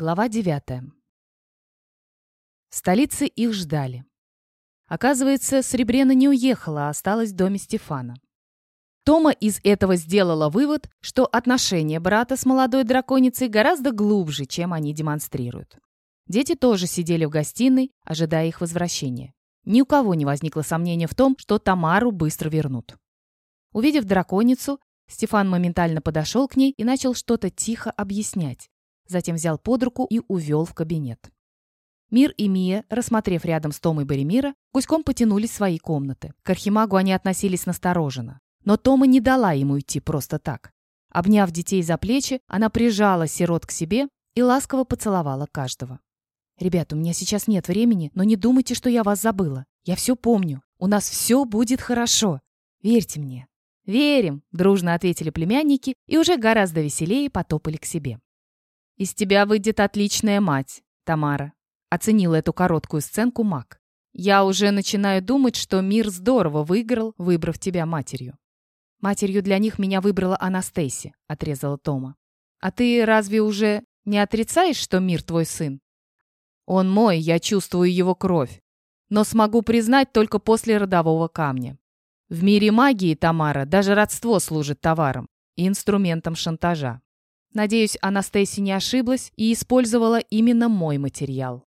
Глава 9. В столице их ждали. Оказывается, Сребрена не уехала, а осталась в доме Стефана. Тома из этого сделала вывод, что отношения брата с молодой драконицей гораздо глубже, чем они демонстрируют. Дети тоже сидели в гостиной, ожидая их возвращения. Ни у кого не возникло сомнения в том, что Тамару быстро вернут. Увидев драконицу, Стефан моментально подошел к ней и начал что-то тихо объяснять затем взял под руку и увел в кабинет. Мир и Мия, рассмотрев рядом с Томой Боремира, гуськом потянулись в свои комнаты. К Архимагу они относились настороженно. Но Тома не дала ему идти просто так. Обняв детей за плечи, она прижала сирот к себе и ласково поцеловала каждого. «Ребят, у меня сейчас нет времени, но не думайте, что я вас забыла. Я все помню. У нас все будет хорошо. Верьте мне». «Верим», — дружно ответили племянники и уже гораздо веселее потопали к себе. «Из тебя выйдет отличная мать, Тамара», — оценила эту короткую сценку Мак. «Я уже начинаю думать, что мир здорово выиграл, выбрав тебя матерью». «Матерью для них меня выбрала Анастейси», — отрезала Тома. «А ты разве уже не отрицаешь, что мир твой сын?» «Он мой, я чувствую его кровь, но смогу признать только после родового камня. В мире магии, Тамара, даже родство служит товаром и инструментом шантажа. Надеюсь, Анастасия не ошиблась и использовала именно мой материал.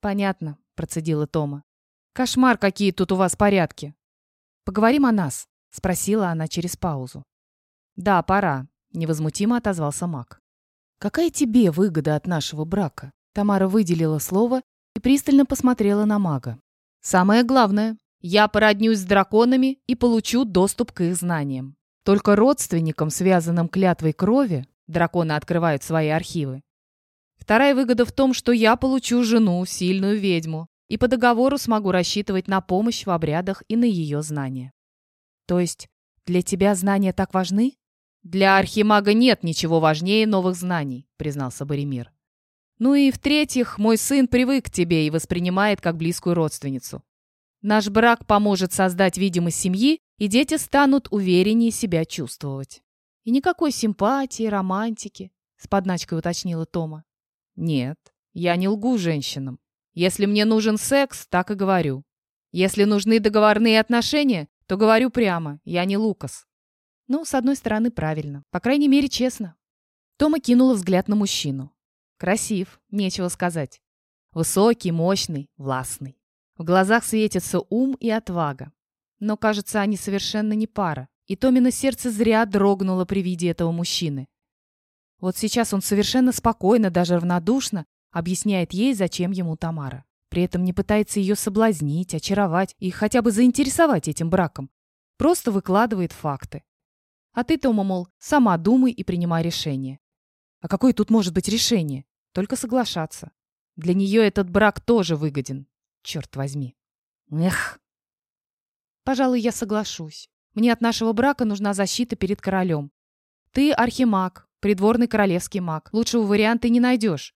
«Понятно», — процедила Тома. «Кошмар, какие тут у вас порядки!» «Поговорим о нас», — спросила она через паузу. «Да, пора», — невозмутимо отозвался Мак. «Какая тебе выгода от нашего брака?» Тамара выделила слово и пристально посмотрела на мага. «Самое главное, я породнюсь с драконами и получу доступ к их знаниям. Только родственникам, связанным клятвой крови, драконы открывают свои архивы. Вторая выгода в том, что я получу жену, сильную ведьму, и по договору смогу рассчитывать на помощь в обрядах и на ее знания. То есть для тебя знания так важны? Для архимага нет ничего важнее новых знаний, признался Боремир. Ну и в-третьих, мой сын привык к тебе и воспринимает как близкую родственницу. Наш брак поможет создать видимость семьи, и дети станут увереннее себя чувствовать. И никакой симпатии, романтики, с подначкой уточнила Тома. Нет, я не лгу женщинам. Если мне нужен секс, так и говорю. Если нужны договорные отношения, то говорю прямо, я не Лукас. Ну, с одной стороны, правильно. По крайней мере, честно. Тома кинула взгляд на мужчину. Красив, нечего сказать. Высокий, мощный, властный. В глазах светится ум и отвага. Но, кажется, они совершенно не пара и Томина сердце зря дрогнуло при виде этого мужчины. Вот сейчас он совершенно спокойно, даже равнодушно, объясняет ей, зачем ему Тамара. При этом не пытается ее соблазнить, очаровать и хотя бы заинтересовать этим браком. Просто выкладывает факты. А ты, Тома, мол, сама думай и принимай решение. А какое тут может быть решение? Только соглашаться. Для нее этот брак тоже выгоден. Черт возьми. Эх. Пожалуй, я соглашусь. Мне от нашего брака нужна защита перед королем. Ты архимаг, придворный королевский маг. Лучшего варианта не найдешь.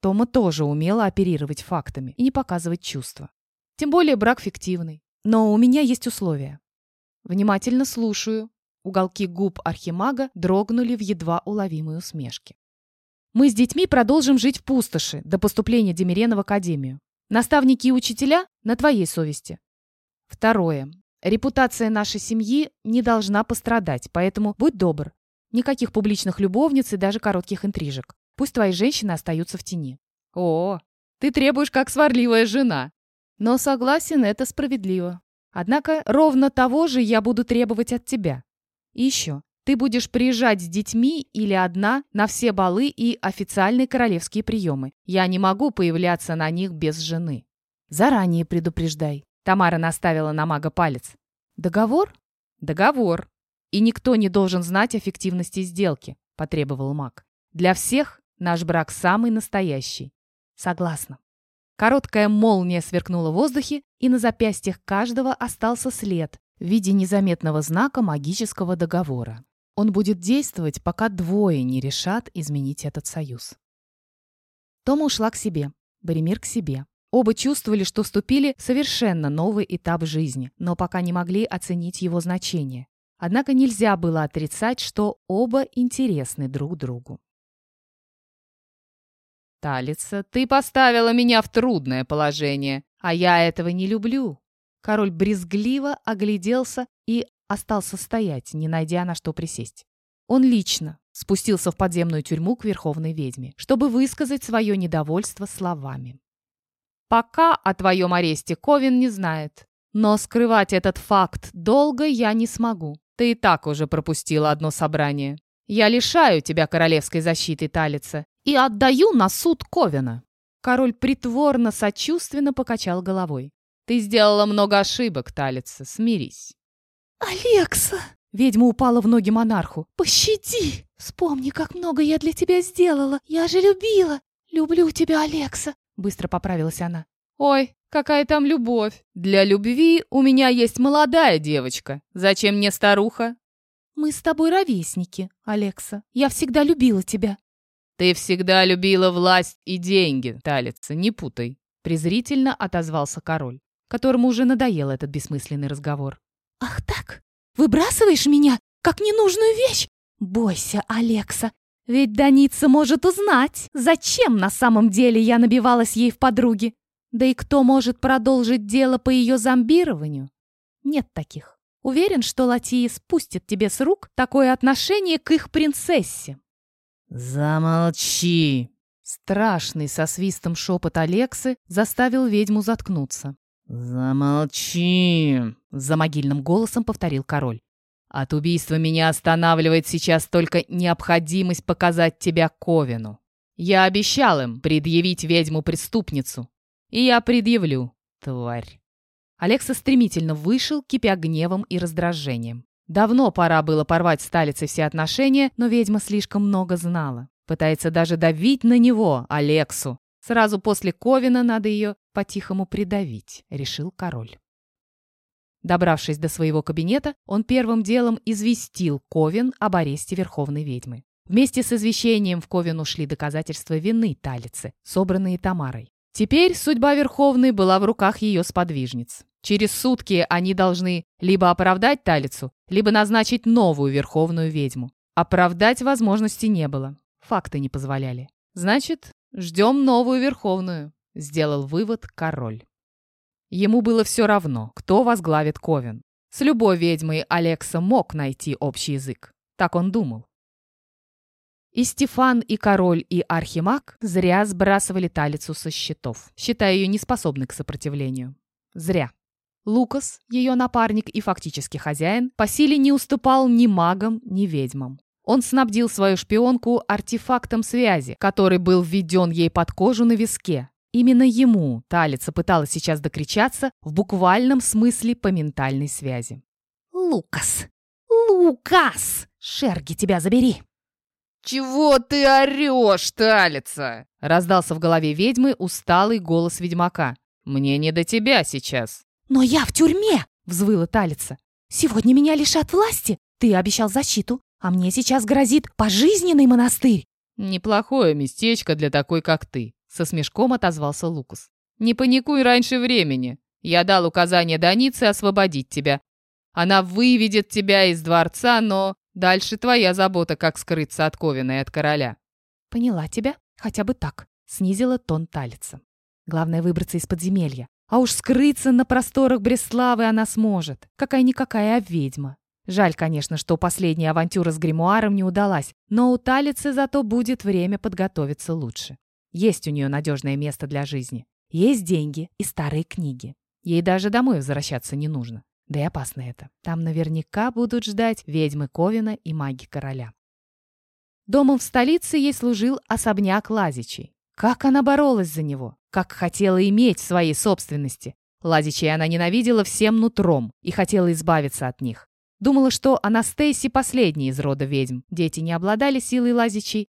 Тома тоже умела оперировать фактами и не показывать чувства. Тем более брак фиктивный. Но у меня есть условия. Внимательно слушаю. Уголки губ архимага дрогнули в едва уловимой усмешке. Мы с детьми продолжим жить в пустоши до поступления Демирена в академию. Наставники и учителя на твоей совести. Второе. Репутация нашей семьи не должна пострадать, поэтому будь добр. Никаких публичных любовниц и даже коротких интрижек. Пусть твои женщины остаются в тени. О, ты требуешь как сварливая жена. Но согласен, это справедливо. Однако ровно того же я буду требовать от тебя. И еще. Ты будешь приезжать с детьми или одна на все балы и официальные королевские приемы. Я не могу появляться на них без жены. Заранее предупреждай. Тамара наставила на мага палец. «Договор?» «Договор. И никто не должен знать о фиктивности сделки», — потребовал маг. «Для всех наш брак самый настоящий». «Согласна». Короткая молния сверкнула в воздухе, и на запястьях каждого остался след в виде незаметного знака магического договора. Он будет действовать, пока двое не решат изменить этот союз. Тома ушла к себе, Боремир к себе. Оба чувствовали, что вступили в совершенно новый этап жизни, но пока не могли оценить его значение. Однако нельзя было отрицать, что оба интересны друг другу. «Талица, ты поставила меня в трудное положение, а я этого не люблю». Король брезгливо огляделся и остался стоять, не найдя на что присесть. Он лично спустился в подземную тюрьму к Верховной Ведьме, чтобы высказать свое недовольство словами. «Пока о твоем аресте Ковин не знает, но скрывать этот факт долго я не смогу. Ты и так уже пропустила одно собрание. Я лишаю тебя королевской защиты, Талица, и отдаю на суд Ковина». Король притворно, сочувственно покачал головой. «Ты сделала много ошибок, Талица, смирись». «Алекса!» Ведьма упала в ноги монарху. «Пощади! Вспомни, как много я для тебя сделала! Я же любила! Люблю тебя, Алекса!» Быстро поправилась она. «Ой, какая там любовь! Для любви у меня есть молодая девочка. Зачем мне старуха?» «Мы с тобой ровесники, Алекса. Я всегда любила тебя». «Ты всегда любила власть и деньги, Талица, не путай», презрительно отозвался король, которому уже надоел этот бессмысленный разговор. «Ах так? Выбрасываешь меня, как ненужную вещь? Бойся, Алекса, ведь Даница может узнать, зачем на самом деле я набивалась ей в подруги. Да и кто может продолжить дело по ее зомбированию? Нет таких. Уверен, что Латия спустит тебе с рук такое отношение к их принцессе. «Замолчи!» Страшный со свистом шепот Алексы заставил ведьму заткнуться. «Замолчи!» — за могильным голосом повторил король. «От убийства меня останавливает сейчас только необходимость показать тебя Ковину. Я обещал им предъявить ведьму-преступницу. И я предъявлю, тварь». Алекса стремительно вышел, кипя гневом и раздражением. Давно пора было порвать с Талицей все отношения, но ведьма слишком много знала. Пытается даже давить на него, Алексу. Сразу после Ковина надо ее по-тихому придавить, решил король. Добравшись до своего кабинета, он первым делом известил Ковин об аресте Верховной ведьмы. Вместе с извещением в Ковин ушли доказательства вины Талицы, собранные Тамарой. Теперь судьба Верховной была в руках ее сподвижниц. Через сутки они должны либо оправдать Талицу, либо назначить новую верховную ведьму. Оправдать возможности не было. Факты не позволяли. Значит, ждем новую верховную, сделал вывод король. Ему было все равно, кто возглавит Ковен. С любой ведьмой Алекса мог найти общий язык. Так он думал. И Стефан, и король, и архимаг зря сбрасывали Талицу со счетов, считая ее неспособной к сопротивлению. Зря. Лукас, ее напарник и фактически хозяин, по силе не уступал ни магам, ни ведьмам. Он снабдил свою шпионку артефактом связи, который был введен ей под кожу на виске. Именно ему Талица пыталась сейчас докричаться в буквальном смысле по ментальной связи. «Лукас! Лукас! Шерги, тебя забери!» «Чего ты орешь, Талица?» Раздался в голове ведьмы усталый голос ведьмака. «Мне не до тебя сейчас». «Но я в тюрьме!» — взвыла Талица. «Сегодня меня лишат власти. Ты обещал защиту, а мне сейчас грозит пожизненный монастырь». «Неплохое местечко для такой, как ты», — со смешком отозвался Лукус. «Не паникуй раньше времени. Я дал указание Данице освободить тебя. Она выведет тебя из дворца, но дальше твоя забота, как скрыться от Ковина и от короля». «Поняла тебя. Хотя бы так», — снизила тон Талица. «Главное выбраться из подземелья. А уж скрыться на просторах Бреславы она сможет. Какая-никакая ведьма. Жаль, конечно, что последняя авантюра с гримуаром не удалась, но у Талицы зато будет время подготовиться лучше. Есть у нее надежное место для жизни. Есть деньги и старые книги. Ей даже домой возвращаться не нужно. Да и опасно это. Там наверняка будут ждать ведьмы Ковина и маги короля. Домом в столице ей служил особняк Лазичей. Как она боролась за него, как хотела иметь в своей собственности. Ладичей она ненавидела всем нутром и хотела избавиться от них. Думала, что Анастейси последняя из рода ведьм. Дети не обладали силой Лазичей.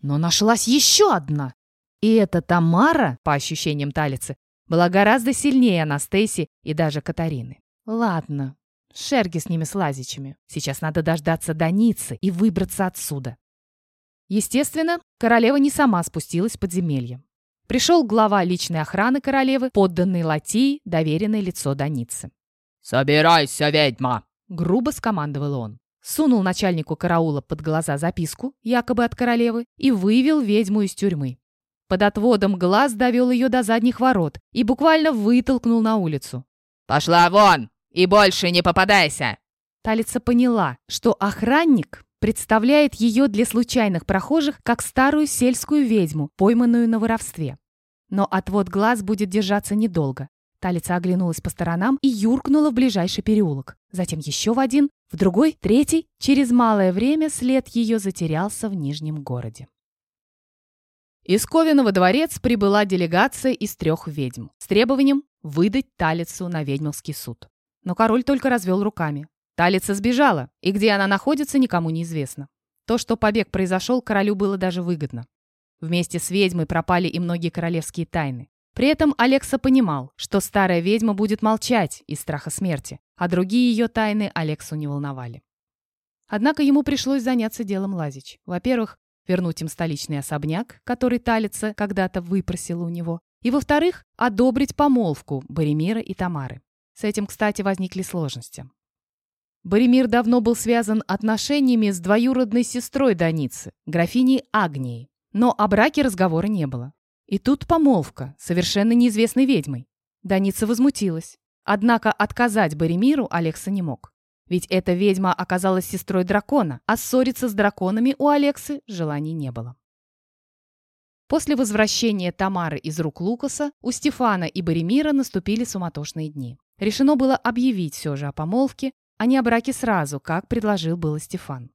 Но нашлась еще одна. И эта Тамара, по ощущениям Талицы, была гораздо сильнее Анастейси и даже Катарины. Ладно, шерги с ними с Лазичами. Сейчас надо дождаться Даницы и выбраться отсюда. Естественно, королева не сама спустилась в подземелье. Пришел глава личной охраны королевы, подданный Латии, доверенное лицо Даницы. «Собирайся, ведьма!» — грубо скомандовал он. Сунул начальнику караула под глаза записку, якобы от королевы, и вывел ведьму из тюрьмы. Под отводом глаз довел ее до задних ворот и буквально вытолкнул на улицу. «Пошла вон и больше не попадайся!» Талица поняла, что охранник представляет ее для случайных прохожих как старую сельскую ведьму, пойманную на воровстве. Но отвод глаз будет держаться недолго. Талица оглянулась по сторонам и юркнула в ближайший переулок. Затем еще в один, в другой, третий. Через малое время след ее затерялся в Нижнем городе. Из Ковина во дворец прибыла делегация из трех ведьм с требованием выдать Талицу на ведьмовский суд. Но король только развел руками. Талица сбежала, и где она находится, никому не известно. То, что побег произошел, королю было даже выгодно. Вместе с ведьмой пропали и многие королевские тайны. При этом Алекса понимал, что старая ведьма будет молчать из страха смерти, а другие ее тайны Алексу не волновали. Однако ему пришлось заняться делом Лазич. Во-первых, вернуть им столичный особняк, который Талица когда-то выпросила у него, и, во-вторых, одобрить помолвку Боремира и Тамары. С этим, кстати, возникли сложности. Боремир давно был связан отношениями с двоюродной сестрой Даницы, графиней Агнией, но о браке разговора не было. И тут помолвка, совершенно неизвестной ведьмой. Даница возмутилась. Однако отказать Боремиру Алекса не мог. Ведь эта ведьма оказалась сестрой дракона, а ссориться с драконами у Алексы желаний не было. После возвращения Тамары из рук Лукаса у Стефана и Боремира наступили суматошные дни. Решено было объявить все же о помолвке, а не о браке сразу, как предложил было Стефан.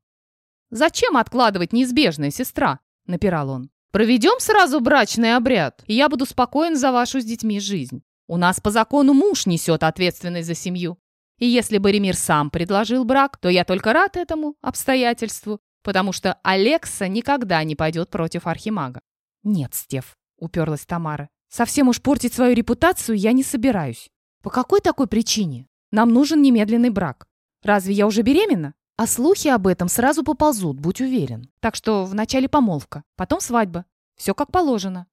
«Зачем откладывать неизбежное, сестра?» – напирал он. Проведем сразу брачный обряд, и я буду спокоен за вашу с детьми жизнь. У нас по закону муж несет ответственность за семью. И если бы Ремир сам предложил брак, то я только рад этому обстоятельству, потому что Алекса никогда не пойдет против архимага. Нет, Стеф, уперлась Тамара. Совсем уж портить свою репутацию я не собираюсь. По какой такой причине? Нам нужен немедленный брак. Разве я уже беременна? А слухи об этом сразу поползут, будь уверен. Так что вначале помолвка, потом свадьба. Все как положено.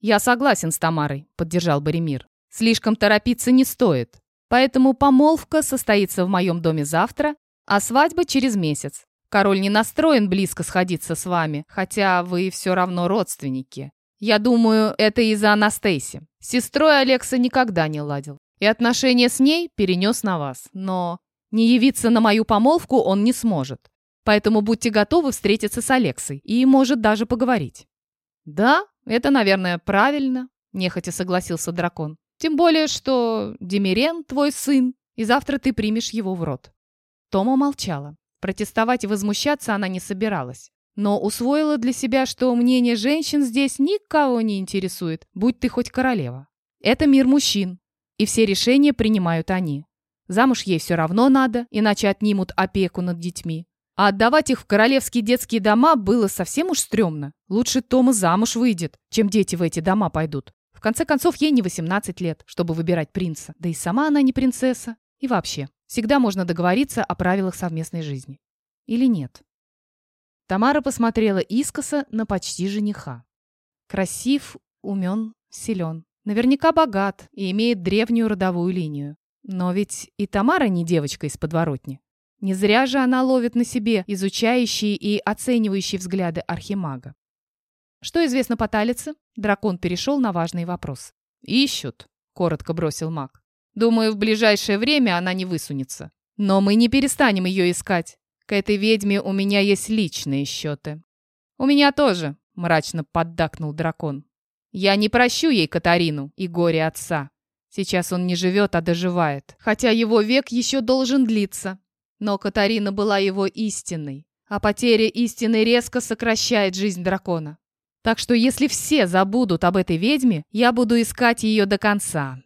«Я согласен с Тамарой», — поддержал Боремир. «Слишком торопиться не стоит. Поэтому помолвка состоится в моем доме завтра, а свадьба через месяц. Король не настроен близко сходиться с вами, хотя вы все равно родственники. Я думаю, это из-за Анастейси. С сестрой Алекса никогда не ладил. И отношения с ней перенес на вас. Но не явиться на мою помолвку он не сможет. Поэтому будьте готовы встретиться с Алексой и, может, даже поговорить». «Да, это, наверное, правильно», — нехотя согласился дракон. «Тем более, что Демирен твой сын, и завтра ты примешь его в рот». Тома молчала. Протестовать и возмущаться она не собиралась. Но усвоила для себя, что мнение женщин здесь никого не интересует, будь ты хоть королева. Это мир мужчин, и все решения принимают они. Замуж ей все равно надо, иначе отнимут опеку над детьми. А отдавать их в королевские детские дома было совсем уж стрёмно. Лучше Тома замуж выйдет, чем дети в эти дома пойдут. Конце концов, ей не 18 лет, чтобы выбирать принца. Да и сама она не принцесса. И вообще, всегда можно договориться о правилах совместной жизни. Или нет? Тамара посмотрела искоса на почти жениха. Красив, умен, силен. Наверняка богат и имеет древнюю родовую линию. Но ведь и Тамара не девочка из подворотни. Не зря же она ловит на себе изучающие и оценивающие взгляды архимага. Что известно по Талице? Дракон перешел на важный вопрос. «Ищут», — коротко бросил маг. «Думаю, в ближайшее время она не высунется. Но мы не перестанем ее искать. К этой ведьме у меня есть личные счеты». «У меня тоже», — мрачно поддакнул дракон. «Я не прощу ей Катарину и горе отца. Сейчас он не живет, а доживает. Хотя его век еще должен длиться. Но Катарина была его истинной. А потеря истины резко сокращает жизнь дракона. Так что если все забудут об этой ведьме, я буду искать ее до конца.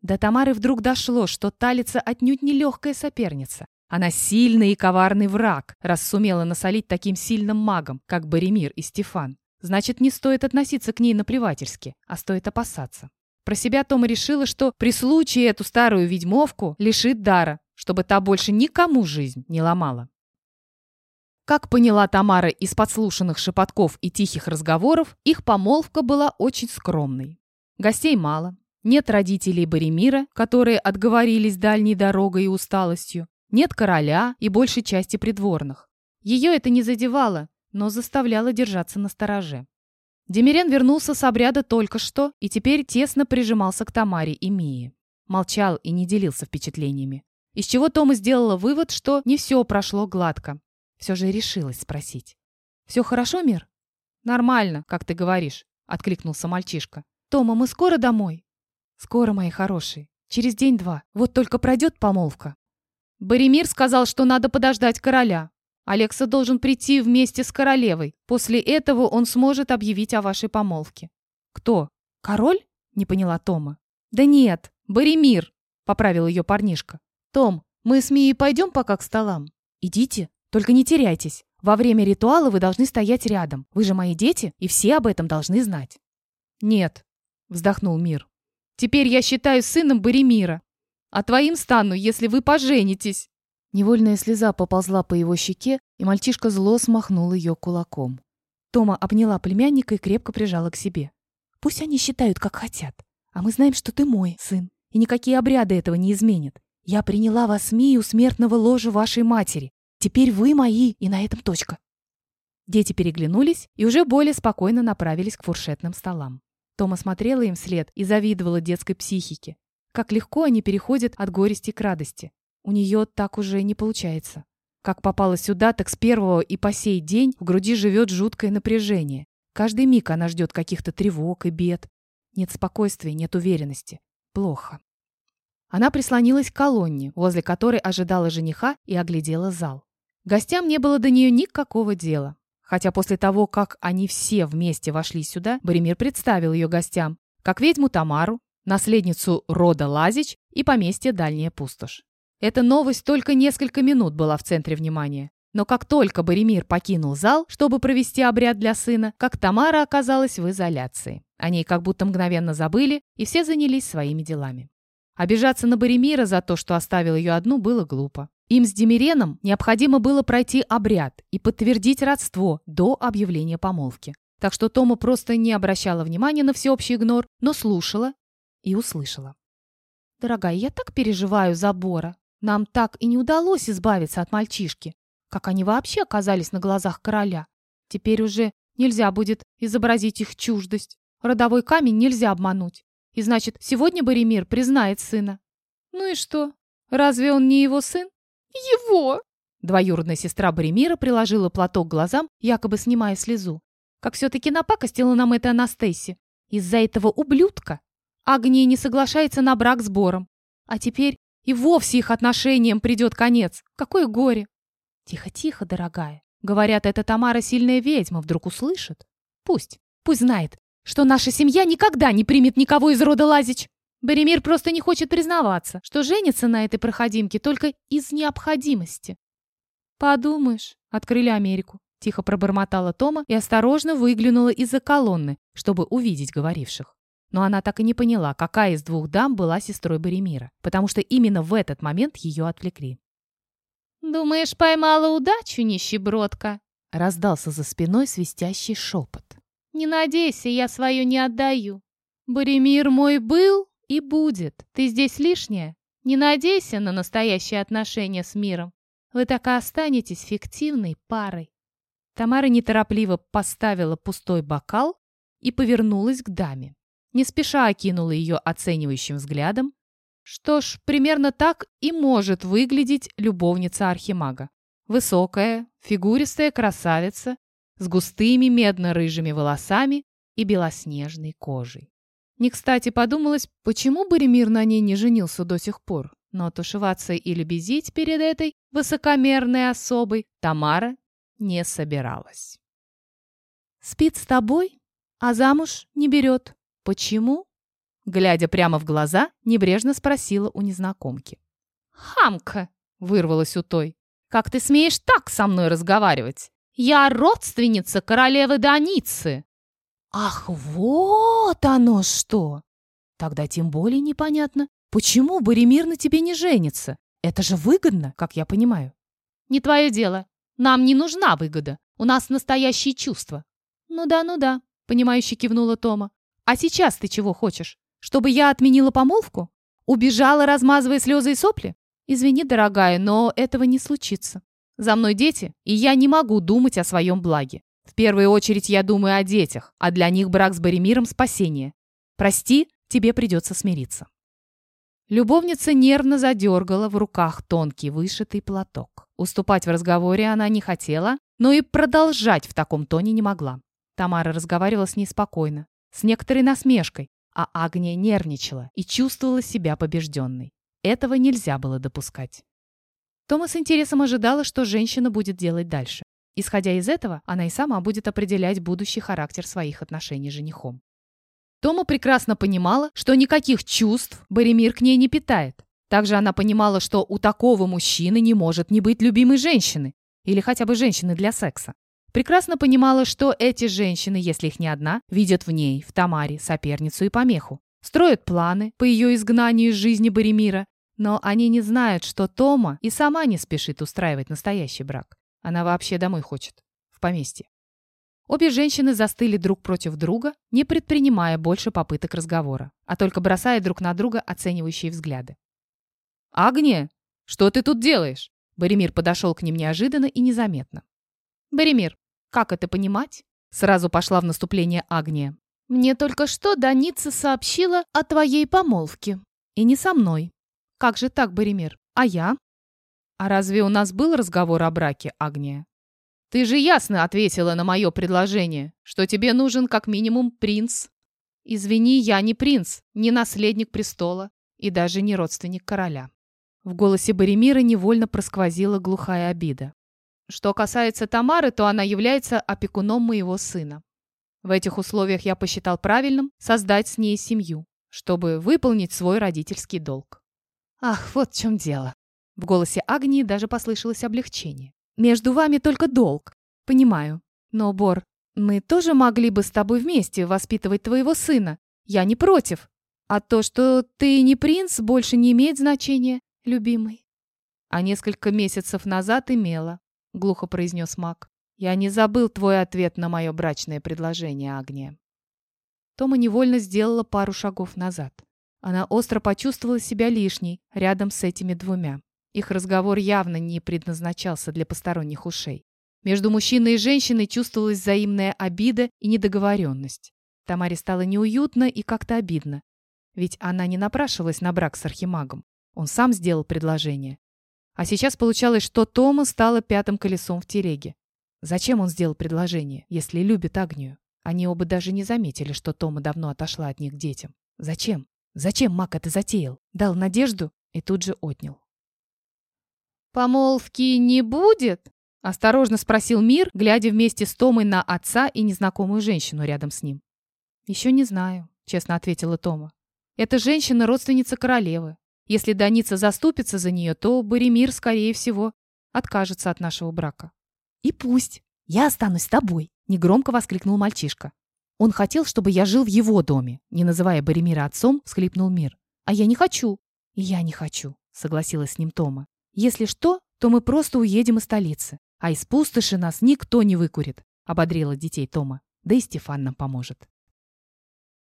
До Тамары вдруг дошло, что Талица отнюдь не легкая соперница. Она сильный и коварный враг, раз сумела насолить таким сильным магом, как Боремир и Стефан. Значит, не стоит относиться к ней наплевательски, а стоит опасаться. Про себя Тома решила, что при случае эту старую ведьмовку лишит дара, чтобы та больше никому жизнь не ломала. Как поняла Тамара из подслушанных шепотков и тихих разговоров, их помолвка была очень скромной. Гостей мало, нет родителей Боремира, которые отговорились дальней дорогой и усталостью, нет короля и большей части придворных. Ее это не задевало, но заставляло держаться на стороже. Демирен вернулся с обряда только что и теперь тесно прижимался к Тамаре и Мии. Молчал и не делился впечатлениями. Из чего Тома сделала вывод, что не все прошло гладко. Все же решилась спросить. «Все хорошо, Мир?» «Нормально, как ты говоришь», — откликнулся мальчишка. «Тома, мы скоро домой?» «Скоро, мои хорошие. Через день-два. Вот только пройдет помолвка». Боремир сказал, что надо подождать короля. Алекса должен прийти вместе с королевой. После этого он сможет объявить о вашей помолвке. Кто? Король? Не поняла Тома. Да нет, Боремир, поправил ее парнишка. Том, мы с Мией пойдем пока к столам. Идите, только не теряйтесь. Во время ритуала вы должны стоять рядом. Вы же мои дети, и все об этом должны знать. Нет, вздохнул Мир. Теперь я считаю сыном Боремира. А твоим стану, если вы поженитесь. Невольная слеза поползла по его щеке, и мальчишка зло смахнул ее кулаком. Тома обняла племянника и крепко прижала к себе. «Пусть они считают, как хотят. А мы знаем, что ты мой сын, и никакие обряды этого не изменят. Я приняла вас, Мию, смертного ложа вашей матери. Теперь вы мои, и на этом точка». Дети переглянулись и уже более спокойно направились к фуршетным столам. Тома смотрела им вслед и завидовала детской психике. Как легко они переходят от горести к радости. У нее так уже не получается. Как попала сюда, так с первого и по сей день в груди живет жуткое напряжение. Каждый миг она ждет каких-то тревог и бед. Нет спокойствия, нет уверенности. Плохо. Она прислонилась к колонне, возле которой ожидала жениха и оглядела зал. Гостям не было до нее никакого дела. Хотя после того, как они все вместе вошли сюда, Боремир представил ее гостям, как ведьму Тамару, наследницу рода Лазич и поместье Дальняя Пустошь. Эта новость только несколько минут была в центре внимания. Но как только Боремир покинул зал, чтобы провести обряд для сына, как Тамара оказалась в изоляции. О ней как будто мгновенно забыли, и все занялись своими делами. Обижаться на Боремира за то, что оставил ее одну, было глупо. Им с Демиреном необходимо было пройти обряд и подтвердить родство до объявления помолвки. Так что Тома просто не обращала внимания на всеобщий игнор, но слушала и услышала. «Дорогая, я так переживаю за Бора. Нам так и не удалось избавиться от мальчишки. Как они вообще оказались на глазах короля? Теперь уже нельзя будет изобразить их чуждость. Родовой камень нельзя обмануть. И значит, сегодня Боремир признает сына. Ну и что? Разве он не его сын? Его! Двоюродная сестра Боремира приложила платок к глазам, якобы снимая слезу. Как все-таки напакостила нам это Анастасия. Из-за этого ублюдка Агния не соглашается на брак с Бором. А теперь и вовсе их отношениям придет конец. Какое горе! Тихо-тихо, дорогая. Говорят, эта Тамара сильная ведьма, вдруг услышит. Пусть, пусть знает, что наша семья никогда не примет никого из рода Лазич. Боремир просто не хочет признаваться, что женится на этой проходимке только из необходимости. «Подумаешь», — открыли Америку. Тихо пробормотала Тома и осторожно выглянула из-за колонны, чтобы увидеть говоривших. Но она так и не поняла, какая из двух дам была сестрой Боремира, потому что именно в этот момент ее отвлекли. «Думаешь, поймала удачу, нищебродка?» Раздался за спиной свистящий шепот. «Не надейся, я свою не отдаю. Боремир мой был и будет. Ты здесь лишняя. Не надейся на настоящие отношения с миром. Вы так и останетесь фиктивной парой». Тамара неторопливо поставила пустой бокал и повернулась к даме не спеша окинула ее оценивающим взглядом. Что ж, примерно так и может выглядеть любовница архимага. Высокая, фигуристая красавица с густыми медно-рыжими волосами и белоснежной кожей. Не кстати подумалось, почему Боремир на ней не женился до сих пор, но тушеваться или безить перед этой высокомерной особой Тамара не собиралась. «Спит с тобой, а замуж не берет», «Почему?» Глядя прямо в глаза, небрежно спросила у незнакомки. «Хамка!» — вырвалась у той. «Как ты смеешь так со мной разговаривать? Я родственница королевы Даницы!» «Ах, вот оно что!» Тогда тем более непонятно, почему Боремир на тебе не женится. Это же выгодно, как я понимаю. Не твое дело. Нам не нужна выгода. У нас настоящие чувства. Ну да, ну да, понимающе кивнула Тома. А сейчас ты чего хочешь? Чтобы я отменила помолвку? Убежала, размазывая слезы и сопли? Извини, дорогая, но этого не случится. За мной дети, и я не могу думать о своем благе. В первую очередь я думаю о детях, а для них брак с Боремиром – спасение. Прости, тебе придется смириться». Любовница нервно задергала в руках тонкий вышитый платок. Уступать в разговоре она не хотела, но и продолжать в таком тоне не могла. Тамара разговаривала с ней спокойно, с некоторой насмешкой, а Агния нервничала и чувствовала себя побежденной. Этого нельзя было допускать. Тома с интересом ожидала, что женщина будет делать дальше. Исходя из этого, она и сама будет определять будущий характер своих отношений с женихом. Тома прекрасно понимала, что никаких чувств Боремир к ней не питает. Также она понимала, что у такого мужчины не может не быть любимой женщины, или хотя бы женщины для секса. Прекрасно понимала, что эти женщины, если их не одна, видят в ней, в Тамаре, соперницу и помеху. Строят планы по ее изгнанию из жизни Боремира, но они не знают, что Тома и сама не спешит устраивать настоящий брак. Она вообще домой хочет, в поместье. Обе женщины застыли друг против друга, не предпринимая больше попыток разговора, а только бросая друг на друга оценивающие взгляды. «Агния, что ты тут делаешь?» Боремир подошел к ним неожиданно и незаметно. «Боремир, как это понимать?» Сразу пошла в наступление Агния. «Мне только что Даница сообщила о твоей помолвке. И не со мной. Как же так, Боремир? А я?» «А разве у нас был разговор о браке, Агния?» Ты же ясно ответила на мое предложение, что тебе нужен как минимум принц. Извини, я не принц, не наследник престола и даже не родственник короля. В голосе Боремира невольно просквозила глухая обида. Что касается Тамары, то она является опекуном моего сына. В этих условиях я посчитал правильным создать с ней семью, чтобы выполнить свой родительский долг. Ах, вот в чем дело. В голосе Агнии даже послышалось облегчение. Между вами только долг. Понимаю. Но, Бор, мы тоже могли бы с тобой вместе воспитывать твоего сына. Я не против. А то, что ты не принц, больше не имеет значения, любимый. А несколько месяцев назад имела, глухо произнес маг. Я не забыл твой ответ на мое брачное предложение, Агния. Тома невольно сделала пару шагов назад. Она остро почувствовала себя лишней рядом с этими двумя. Их разговор явно не предназначался для посторонних ушей. Между мужчиной и женщиной чувствовалась взаимная обида и недоговоренность. Тамаре стало неуютно и как-то обидно. Ведь она не напрашивалась на брак с архимагом. Он сам сделал предложение. А сейчас получалось, что Тома стала пятым колесом в телеге. Зачем он сделал предложение, если любит Агнию? Они оба даже не заметили, что Тома давно отошла от них к детям. Зачем? Зачем Мак это затеял? Дал надежду и тут же отнял. «Помолвки не будет?» — осторожно спросил Мир, глядя вместе с Томой на отца и незнакомую женщину рядом с ним. «Еще не знаю», — честно ответила Тома. «Эта женщина — родственница королевы. Если Даница заступится за нее, то Боремир, скорее всего, откажется от нашего брака». «И пусть. Я останусь с тобой», — негромко воскликнул мальчишка. Он хотел, чтобы я жил в его доме, не называя Боремира отцом, всхлипнул Мир. «А я не хочу». «И я не хочу», — согласилась с ним Тома. «Если что, то мы просто уедем из столицы, а из пустоши нас никто не выкурит», — ободрила детей Тома. «Да и Стефан нам поможет».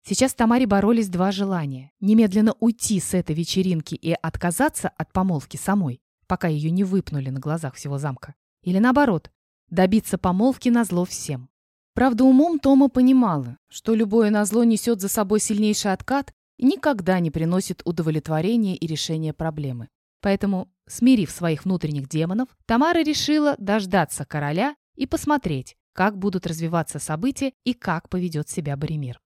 Сейчас в Тамаре боролись два желания. Немедленно уйти с этой вечеринки и отказаться от помолвки самой, пока ее не выпнули на глазах всего замка. Или наоборот, добиться помолвки на зло всем. Правда, умом Тома понимала, что любое назло несет за собой сильнейший откат и никогда не приносит удовлетворения и решения проблемы. Поэтому, смирив своих внутренних демонов, Тамара решила дождаться короля и посмотреть, как будут развиваться события и как поведет себя Боремир.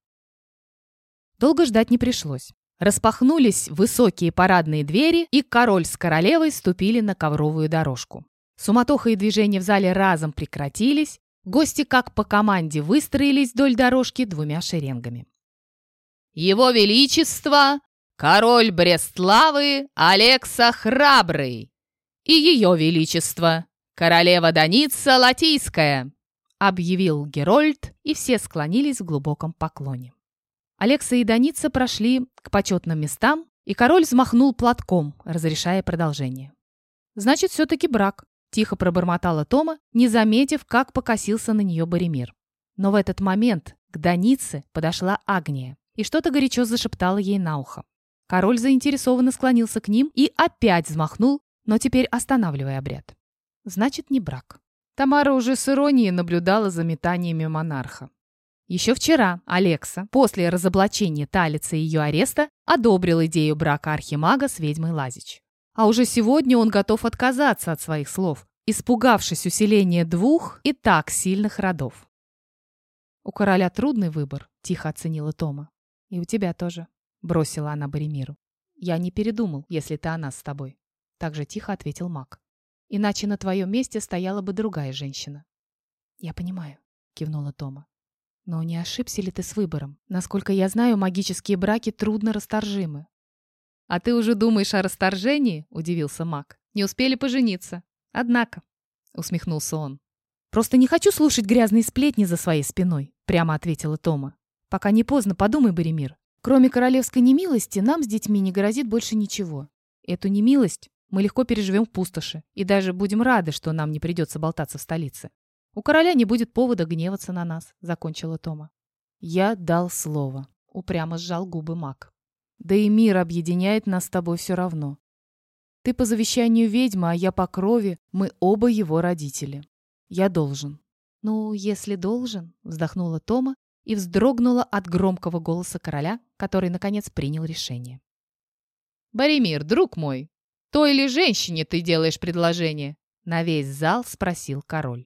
Долго ждать не пришлось. Распахнулись высокие парадные двери, и король с королевой ступили на ковровую дорожку. Суматоха и движения в зале разом прекратились, гости как по команде выстроились вдоль дорожки двумя шеренгами. «Его Величество король Брестлавы Алекса Храбрый и ее величество, королева Даница Латийская, объявил Герольд, и все склонились в глубоком поклоне. Алекса и Даница прошли к почетным местам, и король взмахнул платком, разрешая продолжение. «Значит, все-таки брак», — тихо пробормотала Тома, не заметив, как покосился на нее Боремир. Но в этот момент к Данице подошла Агния и что-то горячо зашептала ей на ухо. Король заинтересованно склонился к ним и опять взмахнул, но теперь останавливая обряд. Значит, не брак. Тамара уже с иронией наблюдала за метаниями монарха. Еще вчера Алекса, после разоблачения Талица и ее ареста, одобрил идею брака архимага с ведьмой Лазич. А уже сегодня он готов отказаться от своих слов, испугавшись усиления двух и так сильных родов. «У короля трудный выбор», — тихо оценила Тома. «И у тебя тоже», — бросила она Боремиру. «Я не передумал, если ты о нас с тобой», — также тихо ответил маг. «Иначе на твоем месте стояла бы другая женщина». «Я понимаю», — кивнула Тома. Но не ошибся ли ты с выбором? Насколько я знаю, магические браки трудно расторжимы. А ты уже думаешь о расторжении? Удивился маг. Не успели пожениться. Однако, усмехнулся он. Просто не хочу слушать грязные сплетни за своей спиной, прямо ответила Тома. Пока не поздно, подумай, Боремир. Кроме королевской немилости, нам с детьми не грозит больше ничего. Эту немилость мы легко переживем в пустоши и даже будем рады, что нам не придется болтаться в столице. «У короля не будет повода гневаться на нас», — закончила Тома. «Я дал слово», — упрямо сжал губы маг. «Да и мир объединяет нас с тобой все равно. Ты по завещанию ведьма, а я по крови, мы оба его родители. Я должен». «Ну, если должен», — вздохнула Тома и вздрогнула от громкого голоса короля, который, наконец, принял решение. «Боремир, друг мой, той или женщине ты делаешь предложение?» На весь зал спросил король.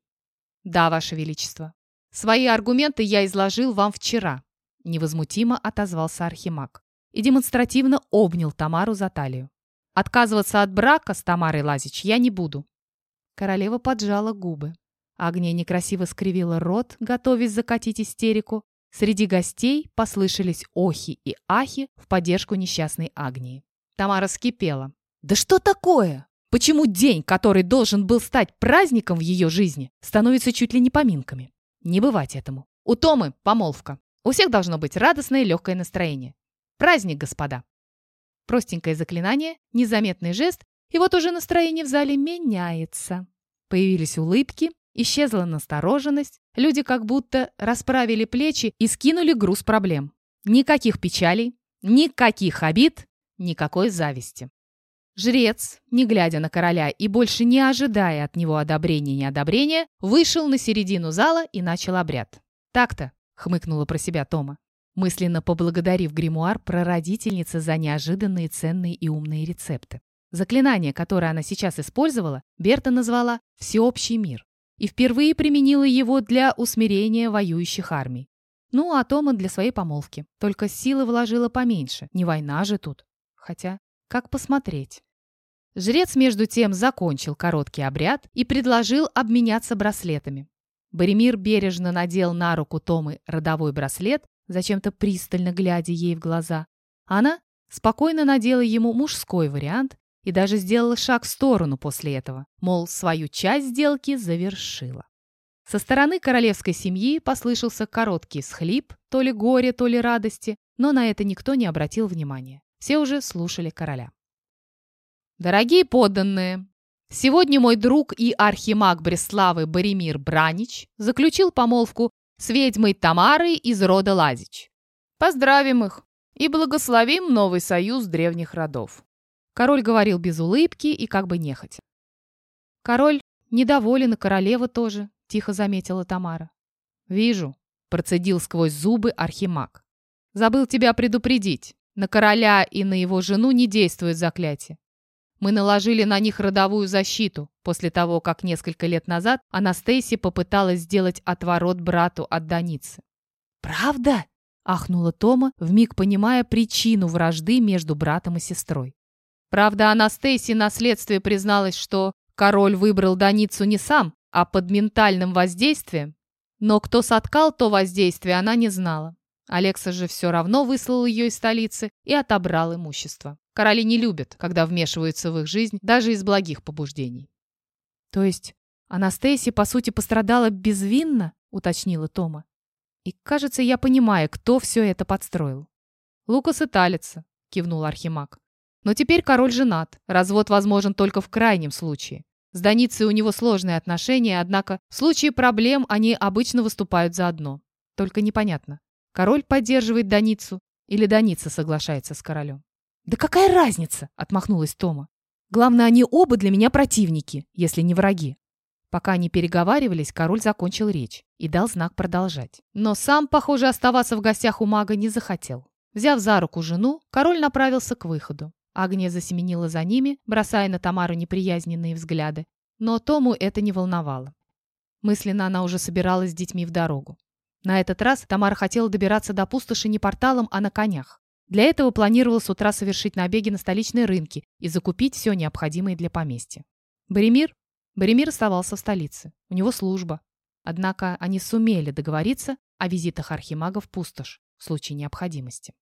«Да, Ваше Величество. Свои аргументы я изложил вам вчера», — невозмутимо отозвался Архимаг и демонстративно обнял Тамару за талию. «Отказываться от брака с Тамарой Лазич я не буду». Королева поджала губы. Агния некрасиво скривила рот, готовясь закатить истерику. Среди гостей послышались охи и ахи в поддержку несчастной Агнии. Тамара скипела. «Да что такое? Почему день, который должен был стать праздником в ее жизни, становится чуть ли не поминками? Не бывать этому. У Томы помолвка. У всех должно быть радостное и легкое настроение. Праздник, господа. Простенькое заклинание, незаметный жест, и вот уже настроение в зале меняется. Появились улыбки, исчезла настороженность, люди как будто расправили плечи и скинули груз проблем. Никаких печалей, никаких обид, никакой зависти. Жрец, не глядя на короля и больше не ожидая от него одобрения и неодобрения, вышел на середину зала и начал обряд. «Так-то», — хмыкнула про себя Тома, мысленно поблагодарив гримуар прародительницы за неожиданные ценные и умные рецепты. Заклинание, которое она сейчас использовала, Берта назвала «всеобщий мир» и впервые применила его для усмирения воюющих армий. Ну, а Тома для своей помолвки. Только силы вложила поменьше. Не война же тут. Хотя как посмотреть? Жрец, между тем, закончил короткий обряд и предложил обменяться браслетами. Боремир бережно надел на руку Томы родовой браслет, зачем-то пристально глядя ей в глаза. Она спокойно надела ему мужской вариант и даже сделала шаг в сторону после этого, мол, свою часть сделки завершила. Со стороны королевской семьи послышался короткий схлип, то ли горе, то ли радости, но на это никто не обратил внимания. Все уже слушали короля. «Дорогие подданные, сегодня мой друг и архимаг Бреславы Боремир Бранич заключил помолвку с ведьмой Тамарой из рода Лазич. Поздравим их и благословим новый союз древних родов». Король говорил без улыбки и как бы нехотя. «Король недоволен, и королева тоже», — тихо заметила Тамара. «Вижу», — процедил сквозь зубы архимаг. «Забыл тебя предупредить. На короля и на его жену не действует заклятие. Мы наложили на них родовую защиту после того, как несколько лет назад Анастасия попыталась сделать отворот брату от Даницы. «Правда?» — ахнула Тома, вмиг понимая причину вражды между братом и сестрой. Правда, Анастасия на следствии призналась, что король выбрал Даницу не сам, а под ментальным воздействием. Но кто соткал то воздействие, она не знала. Алекса же все равно выслал ее из столицы и отобрал имущество. Короли не любят, когда вмешиваются в их жизнь даже из благих побуждений. То есть Анастасия, по сути, пострадала безвинно, уточнила Тома. И, кажется, я понимаю, кто все это подстроил. Лукас и Талица, кивнул Архимаг. Но теперь король женат. Развод возможен только в крайнем случае. С Даницей у него сложные отношения, однако в случае проблем они обычно выступают заодно. Только непонятно, Король поддерживает Даницу или Даница соглашается с королем? «Да какая разница?» — отмахнулась Тома. «Главное, они оба для меня противники, если не враги». Пока они переговаривались, король закончил речь и дал знак продолжать. Но сам, похоже, оставаться в гостях у мага не захотел. Взяв за руку жену, король направился к выходу. Агния засеменила за ними, бросая на Тамару неприязненные взгляды. Но Тому это не волновало. Мысленно она уже собиралась с детьми в дорогу. На этот раз Тамара хотела добираться до пустоши не порталом, а на конях. Для этого планировала с утра совершить набеги на столичные рынки и закупить все необходимое для поместья. Боремир? Боремир оставался в столице. У него служба. Однако они сумели договориться о визитах архимага в пустошь в случае необходимости.